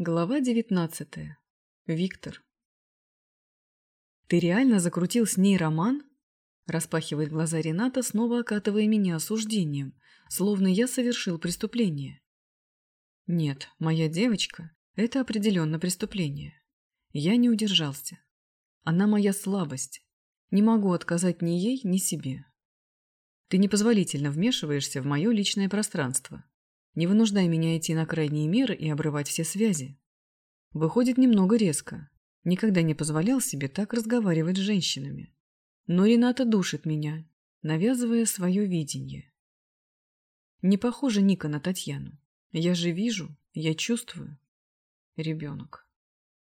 Глава девятнадцатая. Виктор. «Ты реально закрутил с ней роман?» Распахивает глаза Рената, снова окатывая меня осуждением, словно я совершил преступление. Нет, моя девочка – это определенно преступление. Я не удержался. Она моя слабость. Не могу отказать ни ей, ни себе. Ты непозволительно вмешиваешься в мое личное пространство. Не вынуждай меня идти на крайние меры и обрывать все связи. Выходит немного резко. Никогда не позволял себе так разговаривать с женщинами. Но Рената душит меня, навязывая свое видение. Не похожа Ника на Татьяну. Я же вижу, я чувствую. Ребенок.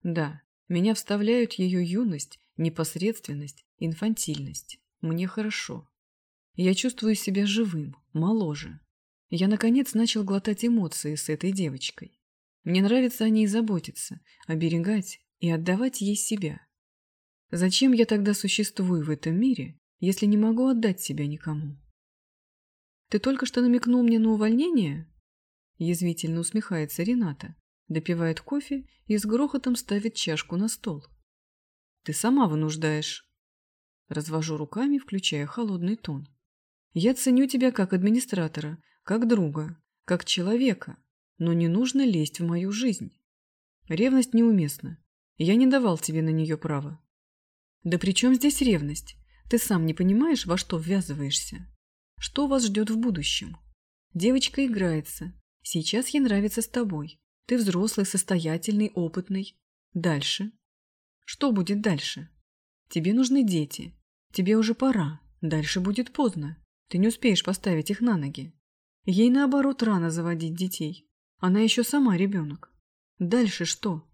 Да, меня вставляют ее юность, непосредственность, инфантильность. Мне хорошо. Я чувствую себя живым, моложе. Я, наконец, начал глотать эмоции с этой девочкой. Мне нравится о ней заботиться, оберегать и отдавать ей себя. Зачем я тогда существую в этом мире, если не могу отдать себя никому? Ты только что намекнул мне на увольнение? Язвительно усмехается Рената, допивает кофе и с грохотом ставит чашку на стол. Ты сама вынуждаешь. Развожу руками, включая холодный тон. Я ценю тебя как администратора, как друга, как человека, но не нужно лезть в мою жизнь. Ревность неуместна. Я не давал тебе на нее права. Да при чем здесь ревность? Ты сам не понимаешь, во что ввязываешься? Что вас ждет в будущем? Девочка играется. Сейчас ей нравится с тобой. Ты взрослый, состоятельный, опытный. Дальше. Что будет дальше? Тебе нужны дети. Тебе уже пора. Дальше будет поздно. Ты не успеешь поставить их на ноги. Ей, наоборот, рано заводить детей. Она еще сама ребенок. Дальше что?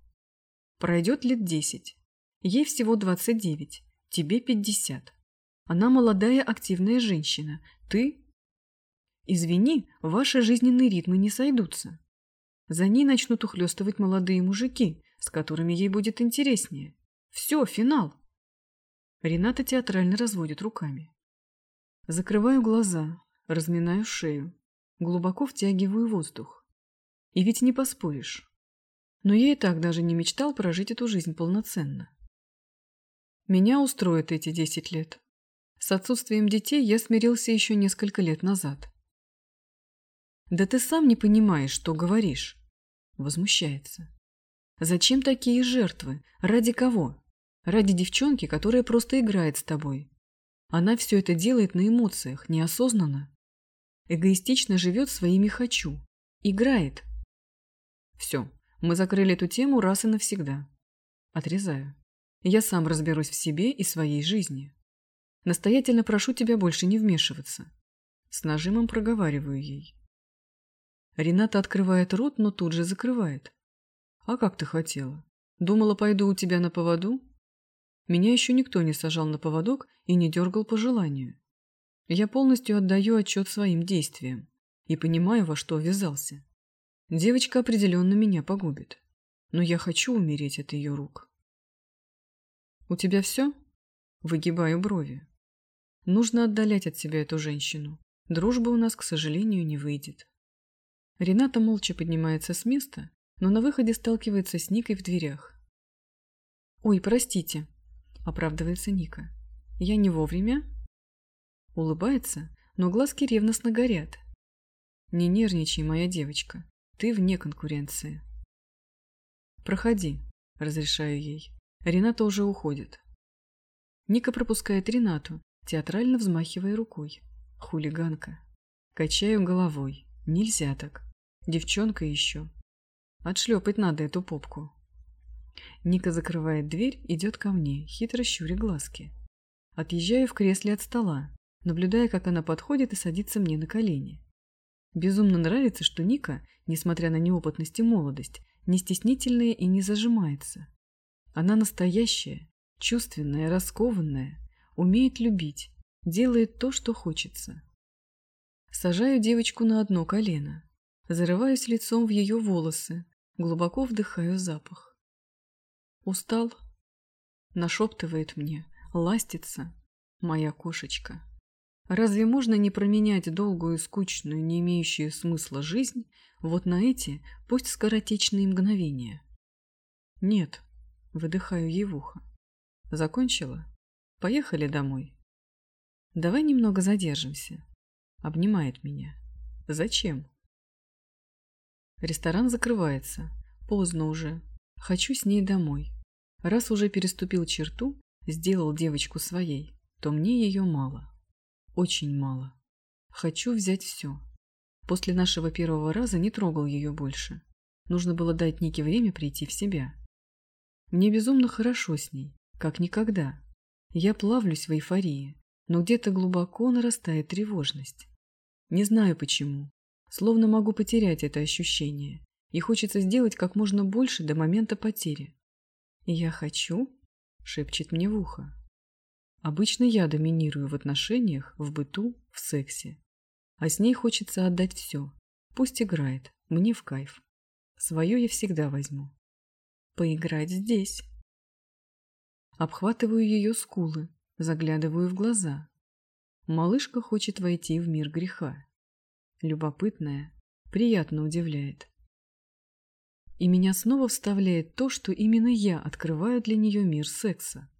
Пройдет лет десять. Ей всего двадцать девять. Тебе пятьдесят. Она молодая активная женщина. Ты? Извини, ваши жизненные ритмы не сойдутся. За ней начнут ухлёстывать молодые мужики, с которыми ей будет интереснее. Все, финал. Рената театрально разводит руками. Закрываю глаза, разминаю шею, глубоко втягиваю воздух. И ведь не поспоришь. Но я и так даже не мечтал прожить эту жизнь полноценно. Меня устроят эти десять лет. С отсутствием детей я смирился еще несколько лет назад. «Да ты сам не понимаешь, что говоришь», — возмущается. «Зачем такие жертвы? Ради кого? Ради девчонки, которая просто играет с тобой, она все это делает на эмоциях, неосознанно. Эгоистично живет своими «хочу». Играет. Все, мы закрыли эту тему раз и навсегда. Отрезаю. Я сам разберусь в себе и своей жизни. Настоятельно прошу тебя больше не вмешиваться. С нажимом проговариваю ей. Рената открывает рот, но тут же закрывает. А как ты хотела? Думала, пойду у тебя на поводу? Меня еще никто не сажал на поводок и не дергал по желанию. Я полностью отдаю отчет своим действиям и понимаю, во что ввязался. Девочка определенно меня погубит, но я хочу умереть от ее рук. «У тебя все?» Выгибаю брови. Нужно отдалять от себя эту женщину. Дружба у нас, к сожалению, не выйдет. Рената молча поднимается с места, но на выходе сталкивается с Никой в дверях. «Ой, простите», оправдывается Ника. Я не вовремя? Улыбается, но глазки ревностно горят. Не нервничай, моя девочка. Ты вне конкуренции. Проходи, разрешаю ей. Рената уже уходит. Ника пропускает Ренату, театрально взмахивая рукой. Хулиганка. Качаю головой. Нельзя так. Девчонка еще. Отшлепать надо эту попку. Ника закрывает дверь, идет ко мне, хитро щуря глазки. Отъезжаю в кресле от стола, наблюдая, как она подходит и садится мне на колени. Безумно нравится, что Ника, несмотря на неопытность и молодость, не стеснительная и не зажимается. Она настоящая, чувственная, раскованная, умеет любить, делает то, что хочется. Сажаю девочку на одно колено, зарываюсь лицом в ее волосы, глубоко вдыхаю запах. Устал? Нашептывает мне, ластится моя кошечка. Разве можно не променять долгую, скучную, не имеющую смысла жизнь вот на эти, пусть скоротечные мгновения? Нет, выдыхаю ей в ухо. Закончила? Поехали домой. Давай немного задержимся. Обнимает меня. Зачем? Ресторан закрывается. Поздно уже. Хочу с ней домой. Раз уже переступил черту, сделал девочку своей, то мне ее мало. Очень мало. Хочу взять все. После нашего первого раза не трогал ее больше. Нужно было дать Нике время прийти в себя. Мне безумно хорошо с ней, как никогда. Я плавлюсь в эйфории, но где-то глубоко нарастает тревожность. Не знаю почему. Словно могу потерять это ощущение, и хочется сделать как можно больше до момента потери. «Я хочу?» – шепчет мне в ухо. Обычно я доминирую в отношениях, в быту, в сексе. А с ней хочется отдать все. Пусть играет, мне в кайф. Свое я всегда возьму. Поиграть здесь. Обхватываю ее скулы, заглядываю в глаза. Малышка хочет войти в мир греха. Любопытная, приятно удивляет. И меня снова вставляет то, что именно я открываю для нее мир секса.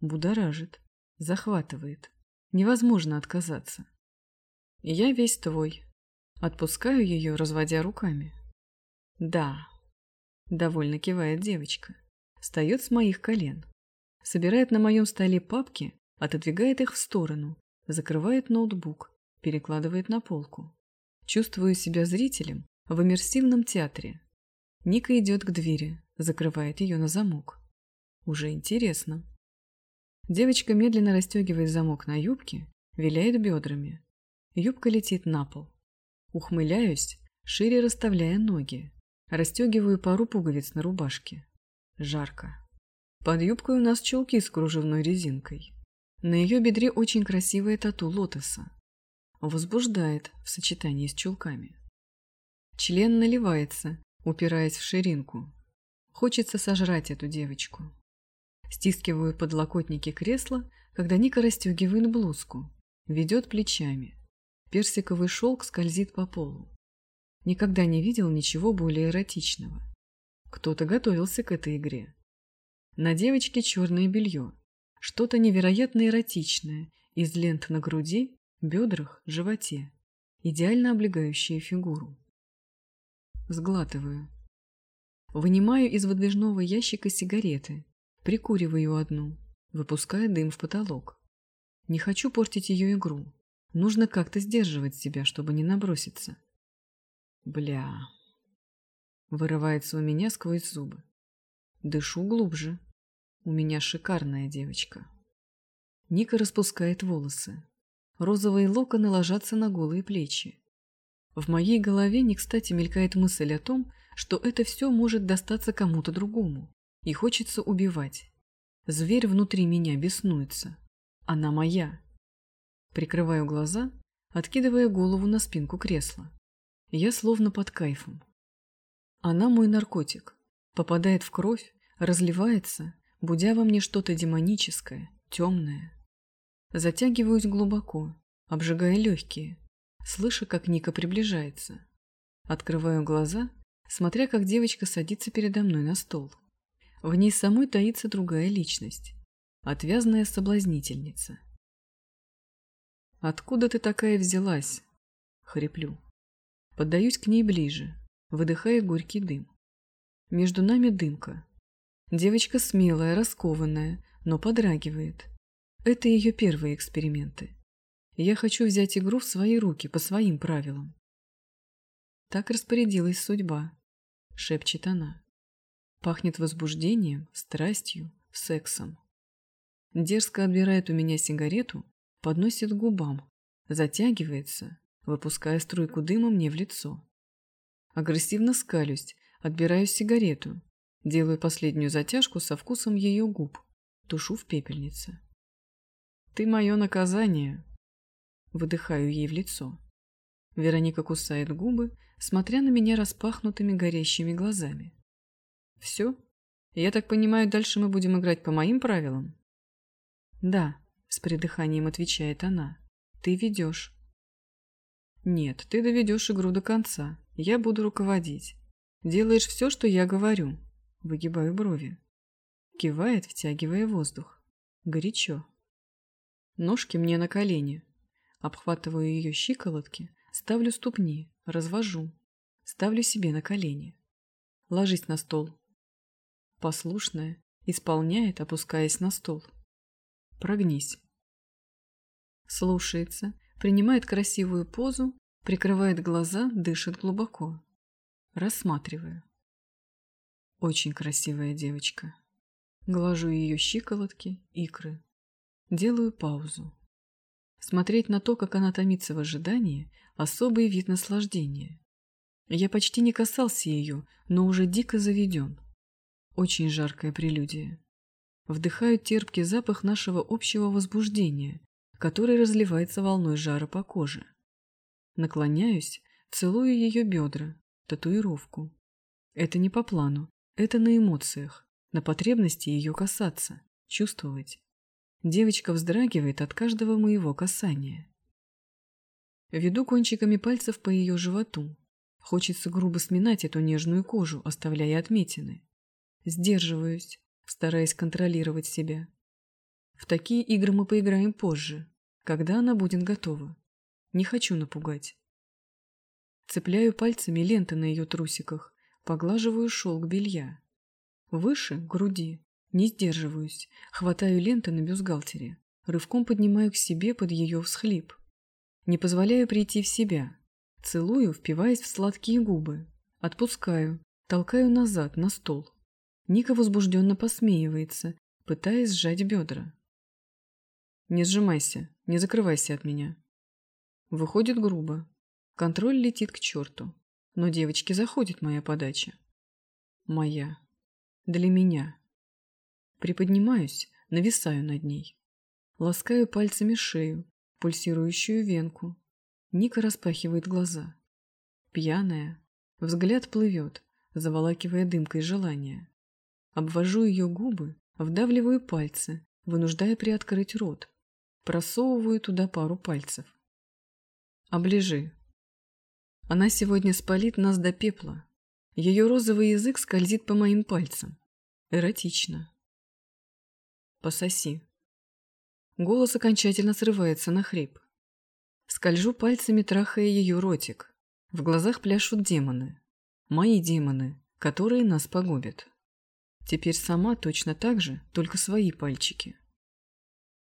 Будоражит, захватывает. Невозможно отказаться. Я весь твой. Отпускаю ее, разводя руками. Да. Довольно кивает девочка. Встает с моих колен. Собирает на моем столе папки, отодвигает их в сторону, закрывает ноутбук, перекладывает на полку. Чувствую себя зрителем в иммерсивном театре, Ника идет к двери, закрывает ее на замок. Уже интересно. Девочка медленно расстегивает замок на юбке, виляет бедрами. Юбка летит на пол. Ухмыляюсь, шире расставляя ноги. Расстегиваю пару пуговиц на рубашке. Жарко. Под юбкой у нас чулки с кружевной резинкой. На ее бедре очень красивая тату лотоса. Возбуждает в сочетании с чулками. Член наливается, упираясь в ширинку. Хочется сожрать эту девочку. Стискиваю подлокотники кресла, когда Ника расстегивает блузку, ведет плечами. Персиковый шелк скользит по полу. Никогда не видел ничего более эротичного. Кто-то готовился к этой игре. На девочке черное белье, что-то невероятно эротичное, из лент на груди, бедрах, животе, идеально облегающее фигуру. Сглатываю. Вынимаю из выдвижного ящика сигареты, прикуриваю одну, выпуская дым в потолок. Не хочу портить ее игру. Нужно как-то сдерживать себя, чтобы не наброситься. Бля. Вырывается у меня сквозь зубы. Дышу глубже. У меня шикарная девочка. Ника распускает волосы. Розовые локоны ложатся на голые плечи. В моей голове не кстати мелькает мысль о том, что это все может достаться кому-то другому. И хочется убивать. Зверь внутри меня беснуется. Она моя. Прикрываю глаза, откидывая голову на спинку кресла. Я словно под кайфом. Она мой наркотик. Попадает в кровь, разливается, будя во мне что-то демоническое, темное. Затягиваюсь глубоко, обжигая легкие, слыша, как Ника приближается. Открываю глаза, смотря, как девочка садится передо мной на стол. В ней самой таится другая личность. Отвязная соблазнительница. «Откуда ты такая взялась?» — хриплю. Поддаюсь к ней ближе, выдыхая горький дым. Между нами дымка. Девочка смелая, раскованная, но подрагивает. Это ее первые эксперименты. Я хочу взять игру в свои руки по своим правилам. Так распорядилась судьба, шепчет она. Пахнет возбуждением, страстью, сексом. Дерзко отбирает у меня сигарету, подносит к губам, затягивается, выпуская струйку дыма мне в лицо. Агрессивно скалюсь, отбираю сигарету, делаю последнюю затяжку со вкусом ее губ, тушу в пепельнице. «Ты мое наказание», Выдыхаю ей в лицо. Вероника кусает губы, смотря на меня распахнутыми горящими глазами. «Все? Я так понимаю, дальше мы будем играть по моим правилам?» «Да», — с придыханием отвечает она. Ты ведешь. Нет, ты доведешь игру до конца. Я буду руководить. Делаешь все, что я говорю. Выгибаю брови. Кивает, втягивая воздух. Горячо. Ножки мне на колени. Обхватываю ее щиколотки, ставлю ступни, развожу. Ставлю себе на колени. Ложись на стол. Послушная, исполняет, опускаясь на стол. Прогнись. Слушается, принимает красивую позу, прикрывает глаза, дышит глубоко. Рассматриваю. Очень красивая девочка. Глажу ее щиколотки, икры. Делаю паузу. Смотреть на то, как она томится в ожидании, особый вид наслаждения. Я почти не касался ее, но уже дико заведен. Очень жаркая прелюдия. Вдыхаю терпкий запах нашего общего возбуждения, который разливается волной жара по коже. Наклоняюсь, целую ее бедра, татуировку. Это не по плану, это на эмоциях, на потребности ее касаться, чувствовать. Девочка вздрагивает от каждого моего касания. Веду кончиками пальцев по ее животу. Хочется грубо сминать эту нежную кожу, оставляя отметины. Сдерживаюсь, стараясь контролировать себя. В такие игры мы поиграем позже, когда она будет готова. Не хочу напугать. Цепляю пальцами ленты на ее трусиках, поглаживаю шелк белья. Выше – груди. Не сдерживаюсь, хватаю ленты на бюстгальтере, рывком поднимаю к себе под ее всхлип. Не позволяю прийти в себя. Целую, впиваясь в сладкие губы. Отпускаю, толкаю назад, на стол. Ника возбужденно посмеивается, пытаясь сжать бедра. «Не сжимайся, не закрывайся от меня». Выходит грубо. Контроль летит к черту. Но девочке заходит моя подача. Моя. Для меня. Приподнимаюсь, нависаю над ней. Ласкаю пальцами шею, пульсирующую венку. Ника распахивает глаза. Пьяная. Взгляд плывет, заволакивая дымкой желания. Обвожу ее губы, вдавливаю пальцы, вынуждая приоткрыть рот. Просовываю туда пару пальцев. Оближи. Она сегодня спалит нас до пепла. Ее розовый язык скользит по моим пальцам. Эротично. Пососи. Голос окончательно срывается на хрип. Скольжу пальцами, трахая ее ротик. В глазах пляшут демоны. Мои демоны, которые нас погубят. Теперь сама точно так же, только свои пальчики.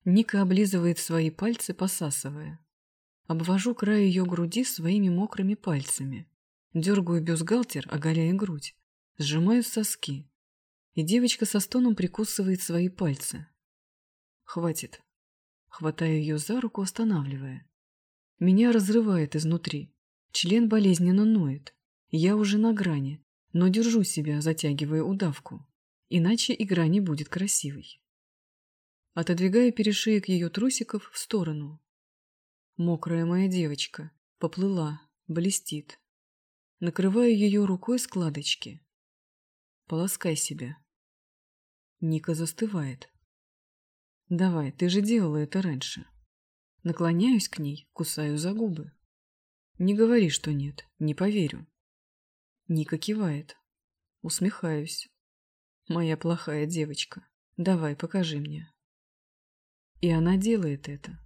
Ника облизывает свои пальцы, посасывая. Обвожу край ее груди своими мокрыми пальцами. Дергаю бюстгальтер, оголяя грудь. Сжимаю соски и девочка со стоном прикусывает свои пальцы. Хватит. Хватаю ее за руку, останавливая. Меня разрывает изнутри. Член болезненно ноет. Я уже на грани, но держу себя, затягивая удавку. Иначе игра не будет красивой. Отодвигаю перешеек ее трусиков в сторону. Мокрая моя девочка. Поплыла, блестит. Накрываю ее рукой складочки. Полоскай себя. Ника застывает. «Давай, ты же делала это раньше». Наклоняюсь к ней, кусаю за губы. «Не говори, что нет, не поверю». Ника кивает. Усмехаюсь. «Моя плохая девочка, давай, покажи мне». И она делает это.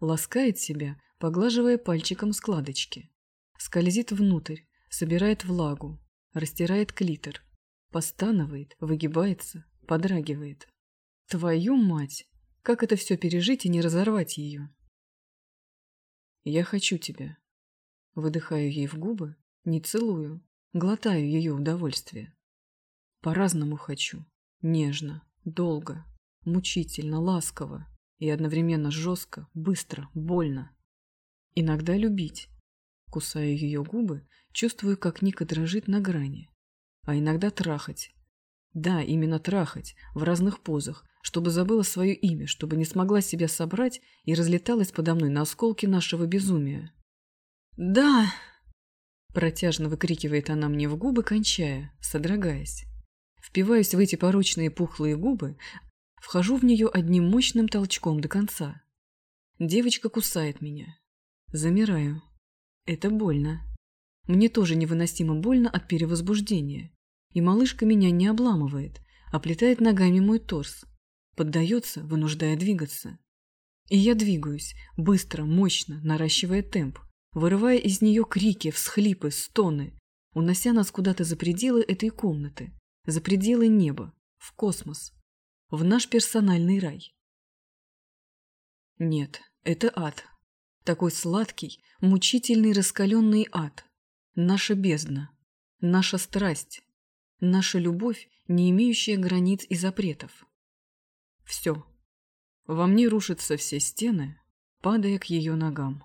Ласкает себя, поглаживая пальчиком складочки. Скользит внутрь, собирает влагу, растирает клитор. Постанывает, выгибается, подрагивает. Твою мать! Как это все пережить и не разорвать ее? Я хочу тебя. Выдыхаю ей в губы, не целую, глотаю ее удовольствие. По-разному хочу. Нежно, долго, мучительно, ласково и одновременно жестко, быстро, больно. Иногда любить. Кусаю ее губы, чувствую, как Ника дрожит на грани. А иногда трахать, да, именно трахать, в разных позах, чтобы забыла свое имя, чтобы не смогла себя собрать и разлеталась подо мной на осколки нашего безумия. «Да!» – протяжно выкрикивает она мне в губы, кончая, содрогаясь. Впиваюсь в эти порочные пухлые губы, вхожу в нее одним мощным толчком до конца. Девочка кусает меня. Замираю. Это больно. Мне тоже невыносимо больно от перевозбуждения. И малышка меня не обламывает, оплетает ногами мой торс. Поддается, вынуждая двигаться. И я двигаюсь, быстро, мощно, наращивая темп, вырывая из нее крики, всхлипы, стоны, унося нас куда-то за пределы этой комнаты, за пределы неба, в космос, в наш персональный рай. Нет, это ад. Такой сладкий, мучительный, раскаленный ад. Наша бездна, наша страсть, наша любовь, не имеющая границ и запретов. Все. Во мне рушатся все стены, падая к ее ногам.